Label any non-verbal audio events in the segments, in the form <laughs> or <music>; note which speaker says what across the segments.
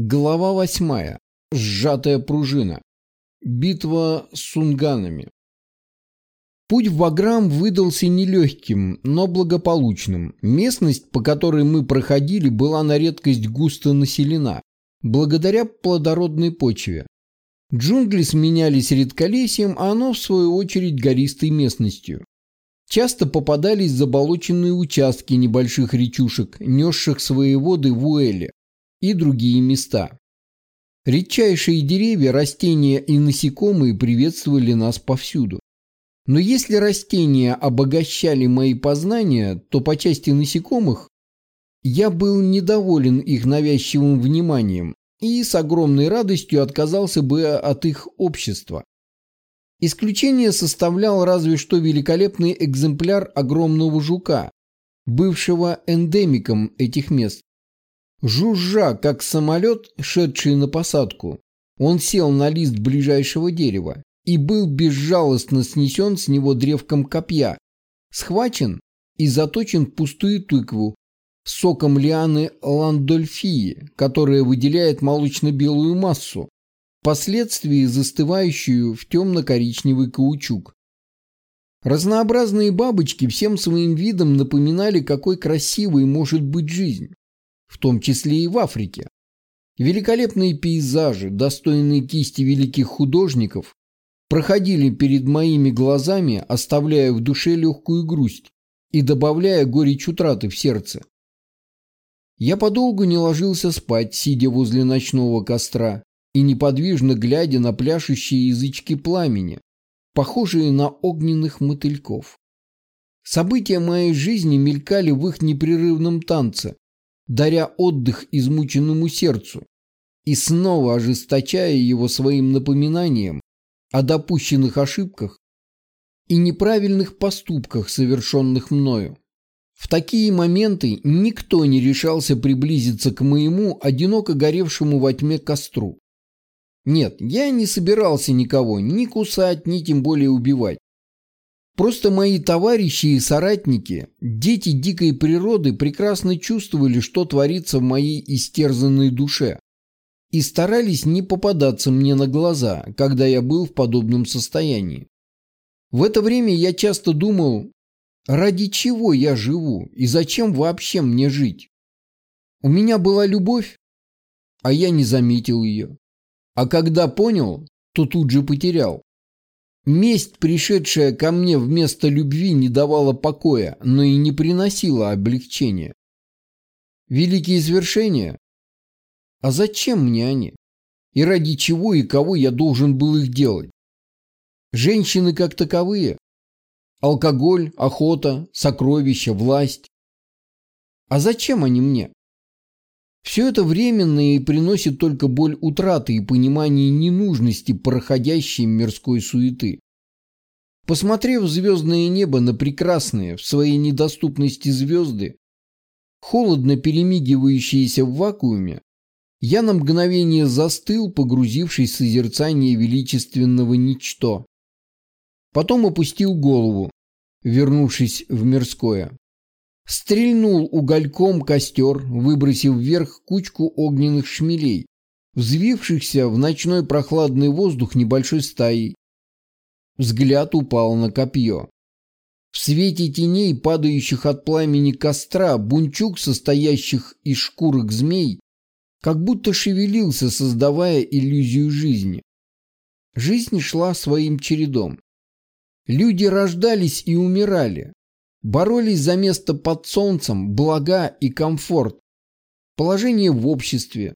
Speaker 1: Глава восьмая. Сжатая пружина. Битва с сунганами. Путь в Баграм выдался нелегким, но благополучным. Местность, по которой мы проходили, была на редкость густо населена, благодаря плодородной почве. Джунгли сменялись редколесьем, а оно, в свою очередь, гористой местностью. Часто попадались заболоченные участки небольших речушек, несших свои воды в Уэле и другие места. Редчайшие деревья, растения и насекомые приветствовали нас повсюду. Но если растения обогащали мои познания, то по части насекомых я был недоволен их навязчивым вниманием и с огромной радостью отказался бы от их общества. Исключение составлял разве что великолепный экземпляр огромного жука, бывшего эндемиком этих мест. Жужжа, как самолет, шедший на посадку, он сел на лист ближайшего дерева и был безжалостно снесен с него древком копья, схвачен и заточен в пустую тыкву соком лианы ландольфии, которая выделяет молочно-белую массу, впоследствии застывающую в темно-коричневый каучук. Разнообразные бабочки всем своим видом напоминали, какой красивой может быть жизнь в том числе и в Африке. Великолепные пейзажи, достойные кисти великих художников, проходили перед моими глазами, оставляя в душе легкую грусть и добавляя горечь утраты в сердце. Я подолгу не ложился спать, сидя возле ночного костра и неподвижно глядя на пляшущие язычки пламени, похожие на огненных мотыльков. События моей жизни мелькали в их непрерывном танце, даря отдых измученному сердцу и снова ожесточая его своим напоминанием о допущенных ошибках и неправильных поступках, совершенных мною. В такие моменты никто не решался приблизиться к моему одиноко горевшему во тьме костру. Нет, я не собирался никого ни кусать, ни тем более убивать. Просто мои товарищи и соратники, дети дикой природы, прекрасно чувствовали, что творится в моей истерзанной душе, и старались не попадаться мне на глаза, когда я был в подобном состоянии. В это время я часто думал, ради чего я живу и зачем вообще мне жить. У меня была любовь, а я не заметил ее. А когда понял, то тут же потерял. Месть, пришедшая ко мне вместо любви, не давала покоя, но и не приносила облегчения. Великие свершения? А зачем мне они? И ради чего и кого я должен был их делать? Женщины как таковые? Алкоголь, охота, сокровища, власть? А зачем они мне? Все это временно и приносит только боль утраты и понимание ненужности проходящей мирской суеты. Посмотрев звездное небо на прекрасные в своей недоступности звезды, холодно перемигивающиеся в вакууме, я на мгновение застыл, погрузившись в созерцание величественного ничто. Потом опустил голову, вернувшись в мирское. Стрельнул угольком костер, выбросив вверх кучку огненных шмелей, взвившихся в ночной прохладный воздух небольшой стаей. Взгляд упал на копье. В свете теней, падающих от пламени костра, бунчук, состоящих из шкурок змей, как будто шевелился, создавая иллюзию жизни. Жизнь шла своим чередом. Люди рождались и умирали, боролись за место под солнцем, блага и комфорт, положение в обществе,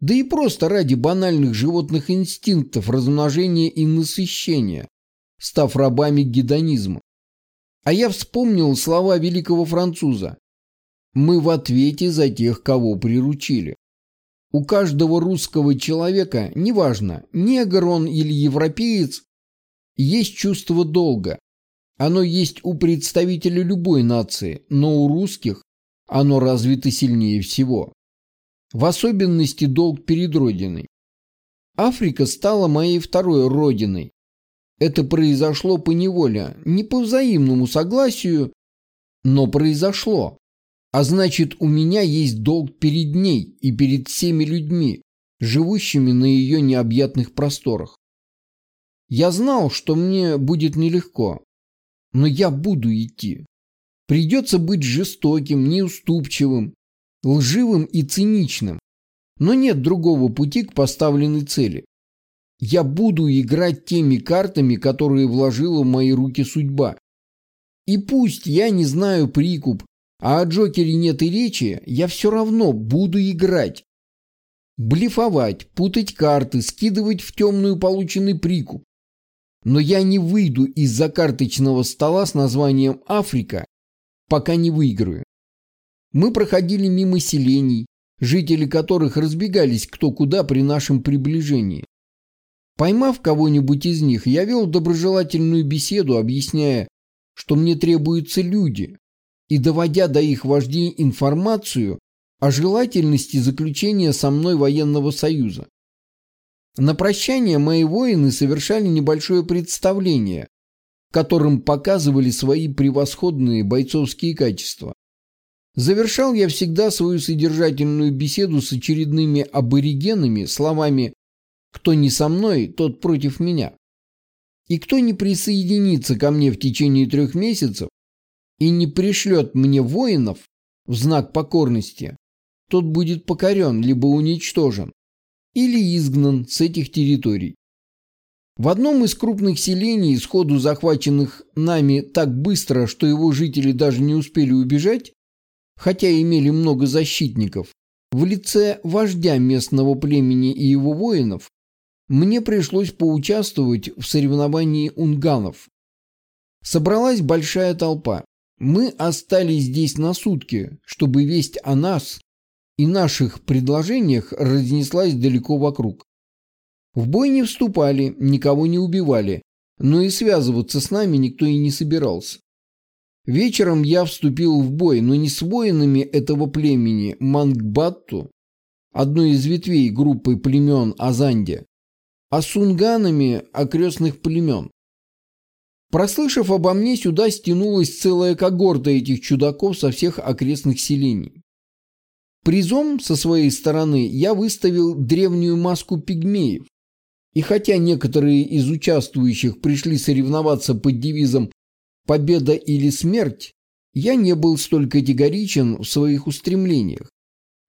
Speaker 1: да и просто ради банальных животных инстинктов размножения и насыщения, став рабами гедонизма. А я вспомнил слова великого француза. Мы в ответе за тех, кого приручили. У каждого русского человека, неважно, негр он или европеец, есть чувство долга, оно есть у представителя любой нации, но у русских оно развито сильнее всего. В особенности долг перед Родиной. Африка стала моей второй родиной. Это произошло по неволе, не по взаимному согласию, но произошло. А значит, у меня есть долг перед ней и перед всеми людьми, живущими на ее необъятных просторах. Я знал, что мне будет нелегко, но я буду идти. Придется быть жестоким, неуступчивым, лживым и циничным, но нет другого пути к поставленной цели. Я буду играть теми картами, которые вложила в мои руки судьба. И пусть я не знаю прикуп, а о Джокере нет и речи, я все равно буду играть. Блефовать, путать карты, скидывать в темную полученный прикуп. Но я не выйду из-за карточного стола с названием «Африка», пока не выиграю. Мы проходили мимо селений, жители которых разбегались кто куда при нашем приближении. Поймав кого-нибудь из них, я вел доброжелательную беседу, объясняя, что мне требуются люди, и доводя до их вождей информацию о желательности заключения со мной военного союза. На прощание мои воины совершали небольшое представление, которым показывали свои превосходные бойцовские качества. Завершал я всегда свою содержательную беседу с очередными аборигенами словами «Кто не со мной, тот против меня». И кто не присоединится ко мне в течение трех месяцев и не пришлет мне воинов в знак покорности, тот будет покорен либо уничтожен или изгнан с этих территорий. В одном из крупных селений, сходу захваченных нами так быстро, что его жители даже не успели убежать, хотя имели много защитников, в лице вождя местного племени и его воинов, мне пришлось поучаствовать в соревновании унганов. Собралась большая толпа. Мы остались здесь на сутки, чтобы весть о нас и наших предложениях разнеслась далеко вокруг. В бой не вступали, никого не убивали, но и связываться с нами никто и не собирался. Вечером я вступил в бой, но не с воинами этого племени Мангбатту, одной из ветвей группы племен Азанди, а с сунганами окрестных племен. Прослышав обо мне, сюда стянулась целая когорта этих чудаков со всех окрестных селений. Призом со своей стороны я выставил древнюю маску пигмеев. И хотя некоторые из участвующих пришли соревноваться под девизом «Победа или смерть», я не был столь категоричен в своих устремлениях.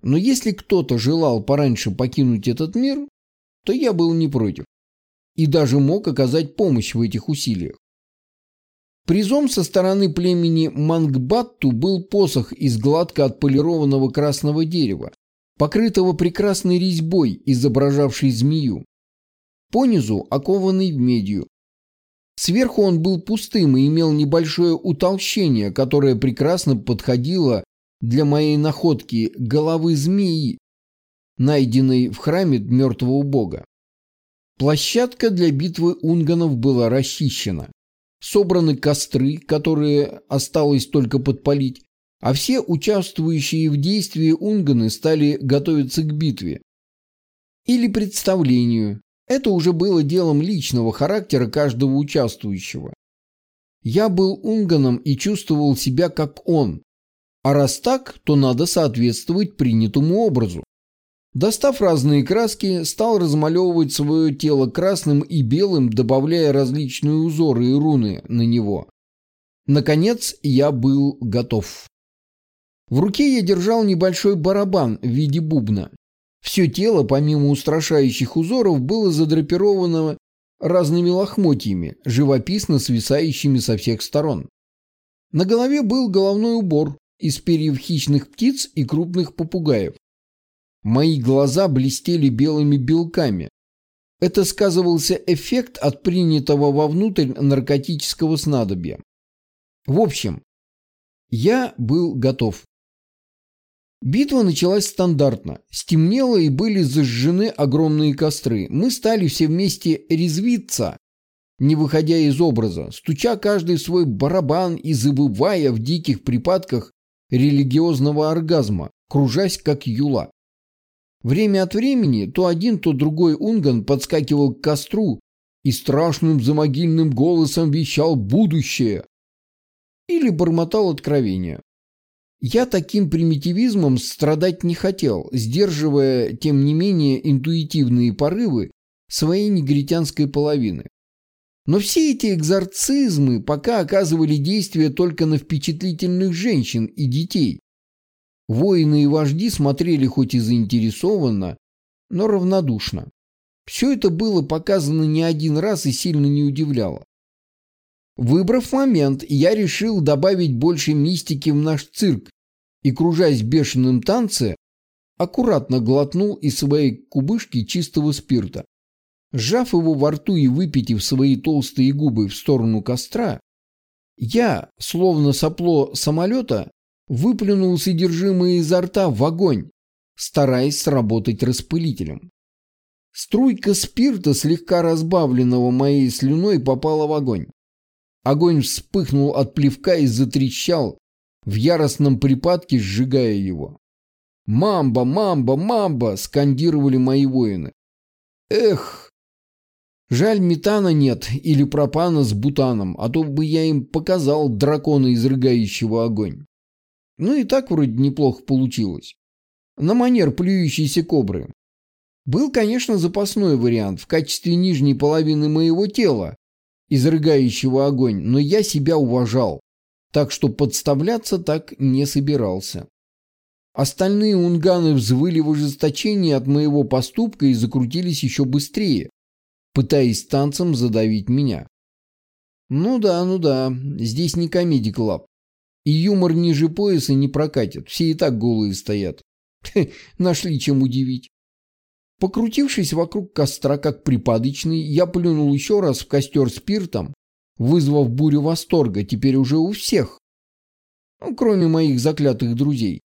Speaker 1: Но если кто-то желал пораньше покинуть этот мир, то я был не против. И даже мог оказать помощь в этих усилиях. Призом со стороны племени Мангбатту был посох из гладко отполированного красного дерева, покрытого прекрасной резьбой, изображавшей змею. Понизу окованный в медью. Сверху он был пустым и имел небольшое утолщение, которое прекрасно подходило для моей находки головы змеи, найденной в храме мертвого бога. Площадка для битвы унганов была расчищена собраны костры, которые осталось только подпалить, а все участвующие в действии унганы стали готовиться к битве. Или представлению. Это уже было делом личного характера каждого участвующего. Я был унганом и чувствовал себя как он. А раз так, то надо соответствовать принятому образу. Достав разные краски, стал размалевывать свое тело красным и белым, добавляя различные узоры и руны на него. Наконец, я был готов. В руке я держал небольшой барабан в виде бубна. Все тело, помимо устрашающих узоров, было задрапировано разными лохмотьями, живописно свисающими со всех сторон. На голове был головной убор из перьев хищных птиц и крупных попугаев. Мои глаза блестели белыми белками. Это сказывался эффект от принятого вовнутрь наркотического снадобья. В общем, я был готов. Битва началась стандартно. Стемнело и были зажжены огромные костры. Мы стали все вместе резвиться, не выходя из образа, стуча каждый свой барабан и забывая в диких припадках религиозного оргазма, кружась как юла. Время от времени то один, то другой унган подскакивал к костру и страшным замогильным голосом вещал будущее или бормотал откровения. Я таким примитивизмом страдать не хотел, сдерживая, тем не менее, интуитивные порывы своей негритянской половины. Но все эти экзорцизмы пока оказывали действие только на впечатлительных женщин и детей. Воины и вожди смотрели хоть и заинтересованно, но равнодушно. Все это было показано не один раз и сильно не удивляло. Выбрав момент, я решил добавить больше мистики в наш цирк и, кружась в бешеном танце, аккуратно глотнул из своей кубышки чистого спирта. Сжав его во рту и выпитив свои толстые губы в сторону костра, я, словно сопло самолета, выплюнул содержимое изо рта в огонь, стараясь сработать распылителем. Струйка спирта, слегка разбавленного моей слюной, попала в огонь. Огонь вспыхнул от плевка и затрещал, в яростном припадке сжигая его. «Мамба! Мамба! Мамба!» – скандировали мои воины. «Эх! Жаль, метана нет или пропана с бутаном, а то бы я им показал дракона, изрыгающего огонь. Ну и так вроде неплохо получилось. На манер плюющейся кобры. Был, конечно, запасной вариант в качестве нижней половины моего тела, изрыгающего огонь, но я себя уважал, так что подставляться так не собирался. Остальные унганы взвыли в ожесточении от моего поступка и закрутились еще быстрее, пытаясь танцем задавить меня. Ну да, ну да, здесь не комедий клаб. И юмор ниже пояса не прокатит, все и так голые стоят. <laughs> Нашли чем удивить. Покрутившись вокруг костра как припадочный, я плюнул еще раз в костер спиртом, вызвав бурю восторга теперь уже у всех, ну, кроме моих заклятых друзей.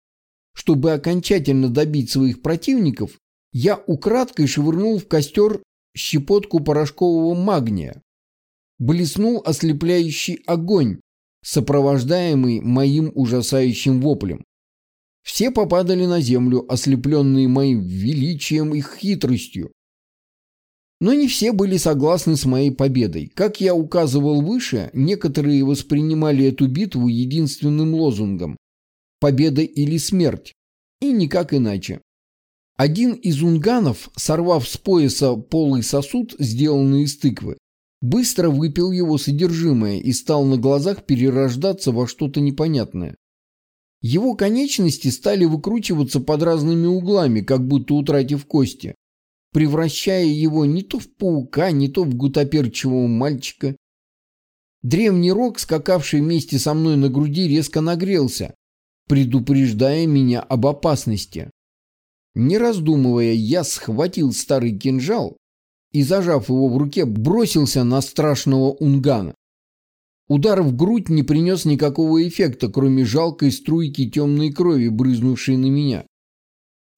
Speaker 1: Чтобы окончательно добить своих противников, я украдкой швырнул в костер щепотку порошкового магния. Блеснул ослепляющий огонь, сопровождаемый моим ужасающим воплем. Все попадали на землю, ослепленные моим величием и хитростью. Но не все были согласны с моей победой. Как я указывал выше, некоторые воспринимали эту битву единственным лозунгом «Победа или смерть» и никак иначе. Один из унганов, сорвав с пояса полый сосуд, сделанный из тыквы, быстро выпил его содержимое и стал на глазах перерождаться во что-то непонятное. Его конечности стали выкручиваться под разными углами, как будто утратив кости, превращая его не то в паука, не то в гутоперчивого мальчика. Древний рог, скакавший вместе со мной на груди, резко нагрелся, предупреждая меня об опасности. Не раздумывая, я схватил старый кинжал и, зажав его в руке, бросился на страшного унгана. Удар в грудь не принес никакого эффекта, кроме жалкой струйки темной крови, брызнувшей на меня.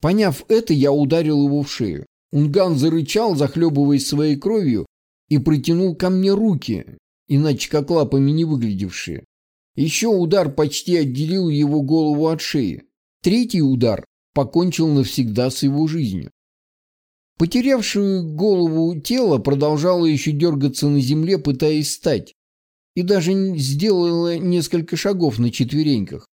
Speaker 1: Поняв это, я ударил его в шею. Унган зарычал, захлебываясь своей кровью, и протянул ко мне руки, иначе как лапами не выглядевшие. Еще удар почти отделил его голову от шеи. Третий удар покончил навсегда с его жизнью. Потерявшую голову тело продолжало еще дергаться на земле, пытаясь встать и даже сделала несколько шагов на четвереньках,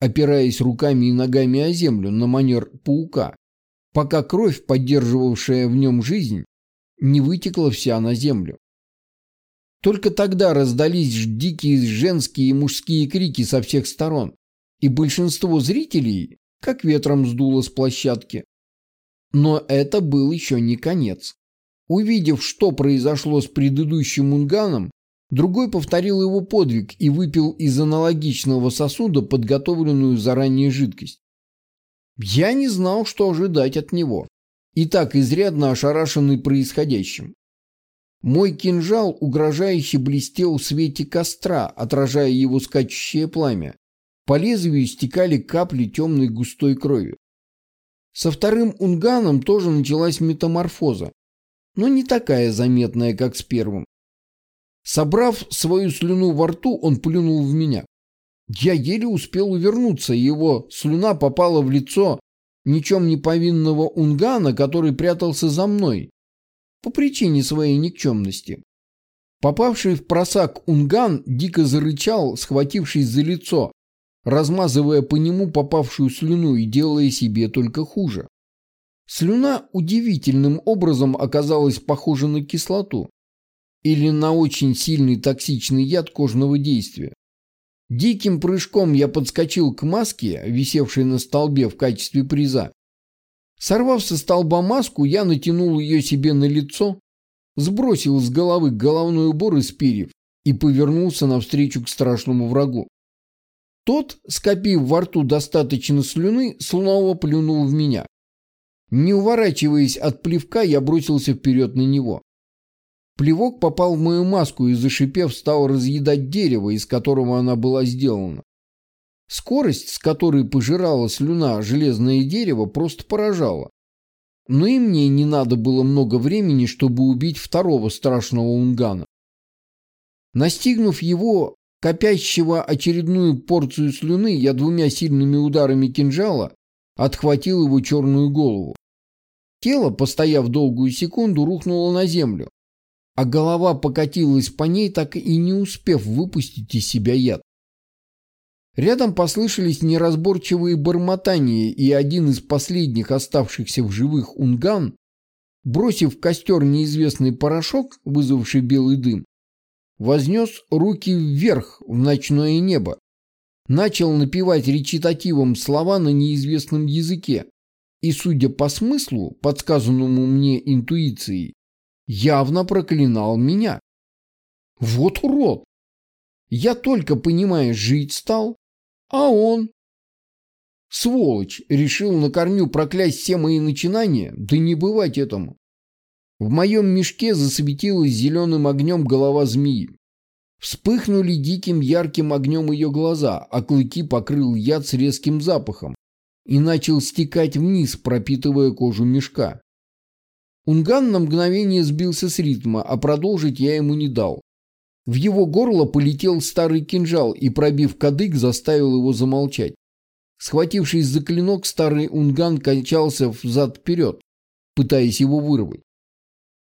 Speaker 1: опираясь руками и ногами о землю на манер паука, пока кровь, поддерживавшая в нем жизнь, не вытекла вся на землю. Только тогда раздались дикие женские и мужские крики со всех сторон, и большинство зрителей, как ветром сдуло с площадки. Но это был еще не конец. Увидев, что произошло с предыдущим Унганом, Другой повторил его подвиг и выпил из аналогичного сосуда подготовленную заранее жидкость. Я не знал, что ожидать от него, и так изрядно ошарашенный происходящим. Мой кинжал угрожающе блестел в свете костра, отражая его скачущее пламя. По лезвию стекали капли темной густой крови. Со вторым унганом тоже началась метаморфоза, но не такая заметная, как с первым. Собрав свою слюну во рту, он плюнул в меня. Я еле успел увернуться, его слюна попала в лицо ничем не повинного унгана, который прятался за мной по причине своей никчемности. Попавший в просак унган дико зарычал, схватившись за лицо, размазывая по нему попавшую слюну и делая себе только хуже. Слюна удивительным образом оказалась похожа на кислоту или на очень сильный токсичный яд кожного действия. Диким прыжком я подскочил к маске, висевшей на столбе в качестве приза. Сорвав со столба маску, я натянул ее себе на лицо, сбросил с головы головной убор из перьев и повернулся навстречу к страшному врагу. Тот, скопив во рту достаточно слюны, снова плюнул в меня. Не уворачиваясь от плевка, я бросился вперед на него. Плевок попал в мою маску и, зашипев, стал разъедать дерево, из которого она была сделана. Скорость, с которой пожирала слюна железное дерево, просто поражала. Но и мне не надо было много времени, чтобы убить второго страшного унгана. Настигнув его, копящего очередную порцию слюны, я двумя сильными ударами кинжала отхватил его черную голову. Тело, постояв долгую секунду, рухнуло на землю, а голова покатилась по ней, так и не успев выпустить из себя яд. Рядом послышались неразборчивые бормотания, и один из последних оставшихся в живых унган, бросив в костер неизвестный порошок, вызвавший белый дым, вознес руки вверх в ночное небо, начал напевать речитативом слова на неизвестном языке, и, судя по смыслу, подсказанному мне интуицией, явно проклинал меня. Вот урод! Я только, понимаешь, жить стал, а он... Сволочь, решил на корню проклясть все мои начинания, да не бывать этому. В моем мешке засветилась зеленым огнем голова змеи. Вспыхнули диким ярким огнем ее глаза, а клыки покрыл яд с резким запахом, и начал стекать вниз, пропитывая кожу мешка. Унган на мгновение сбился с ритма, а продолжить я ему не дал. В его горло полетел старый кинжал и, пробив кадык, заставил его замолчать. Схватившись за клинок, старый унган качался взад-вперед, пытаясь его вырвать.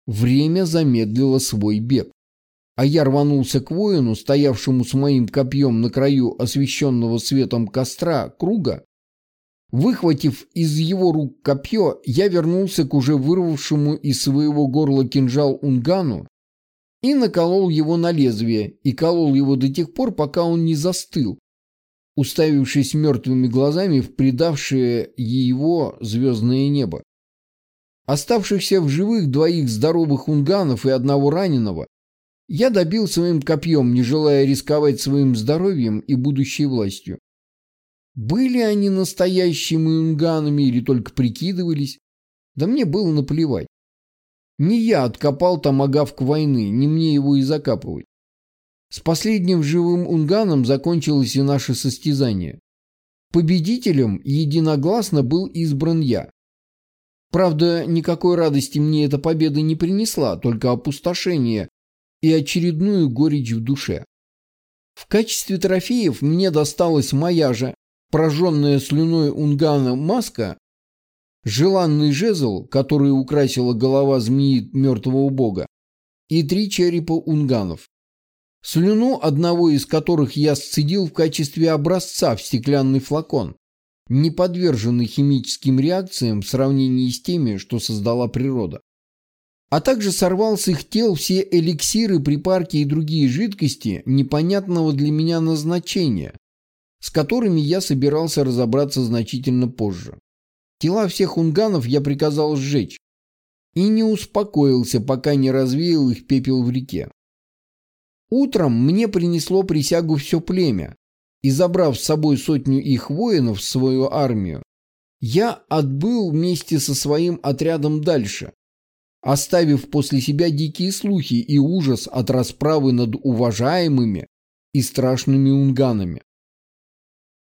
Speaker 1: Время замедлило свой бег. А я рванулся к воину, стоявшему с моим копьем на краю освещенного светом костра круга, Выхватив из его рук копье, я вернулся к уже вырвавшему из своего горла кинжал Унгану и наколол его на лезвие, и колол его до тех пор, пока он не застыл, уставившись мертвыми глазами в предавшее его звездное небо. Оставшихся в живых двоих здоровых унганов и одного раненого я добил своим копьем, не желая рисковать своим здоровьем и будущей властью. Были они настоящими унганами или только прикидывались? Да мне было наплевать. Не я откопал томагавк войны, не мне его и закапывать. С последним живым унганом закончилось и наше состязание. Победителем единогласно был избран я. Правда, никакой радости мне эта победа не принесла, только опустошение и очередную горечь в душе. В качестве трофеев мне досталась моя же прожженная слюной унгана маска, желанный жезл, который украсила голова змеи мертвого бога, и три черепа унганов. Слюну одного из которых я сцедил в качестве образца в стеклянный флакон, не подверженный химическим реакциям в сравнении с теми, что создала природа. А также сорвал с их тел все эликсиры, припарки и другие жидкости непонятного для меня назначения, с которыми я собирался разобраться значительно позже. Тела всех унганов я приказал сжечь и не успокоился, пока не развеял их пепел в реке. Утром мне принесло присягу все племя, и забрав с собой сотню их воинов в свою армию, я отбыл вместе со своим отрядом дальше, оставив после себя дикие слухи и ужас от расправы над уважаемыми и страшными унганами.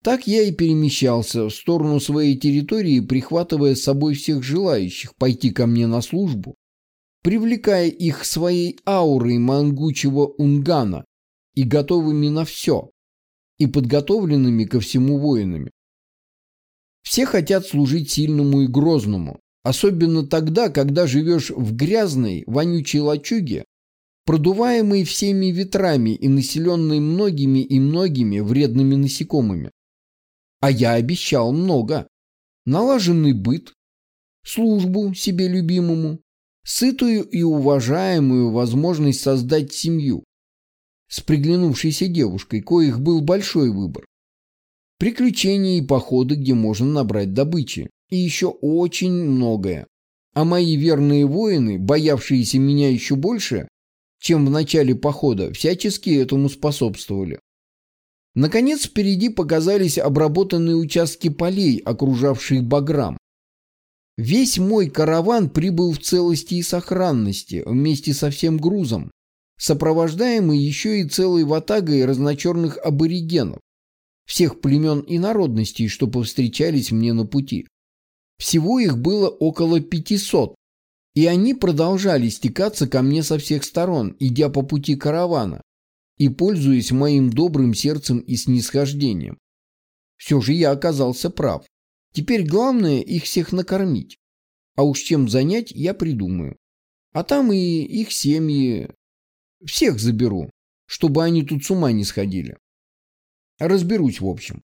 Speaker 1: Так я и перемещался в сторону своей территории, прихватывая с собой всех желающих пойти ко мне на службу, привлекая их своей аурой мангучего унгана и готовыми на все, и подготовленными ко всему воинами. Все хотят служить сильному и грозному, особенно тогда, когда живешь в грязной, вонючей лачуге, продуваемой всеми ветрами и населенной многими и многими вредными насекомыми. А я обещал много. Налаженный быт, службу себе любимому, сытую и уважаемую возможность создать семью с приглянувшейся девушкой, коих был большой выбор. Приключения и походы, где можно набрать добычи. И еще очень многое. А мои верные воины, боявшиеся меня еще больше, чем в начале похода, всячески этому способствовали. Наконец впереди показались обработанные участки полей, окружавшие Баграм. Весь мой караван прибыл в целости и сохранности вместе со всем грузом, сопровождаемый еще и целой ватагой разночерных аборигенов, всех племен и народностей, что повстречались мне на пути. Всего их было около 500, и они продолжали стекаться ко мне со всех сторон, идя по пути каравана и пользуясь моим добрым сердцем и снисхождением. Все же я оказался прав. Теперь главное их всех накормить. А уж чем занять, я придумаю. А там и их семьи. Всех заберу, чтобы они тут с ума не сходили. Разберусь в общем.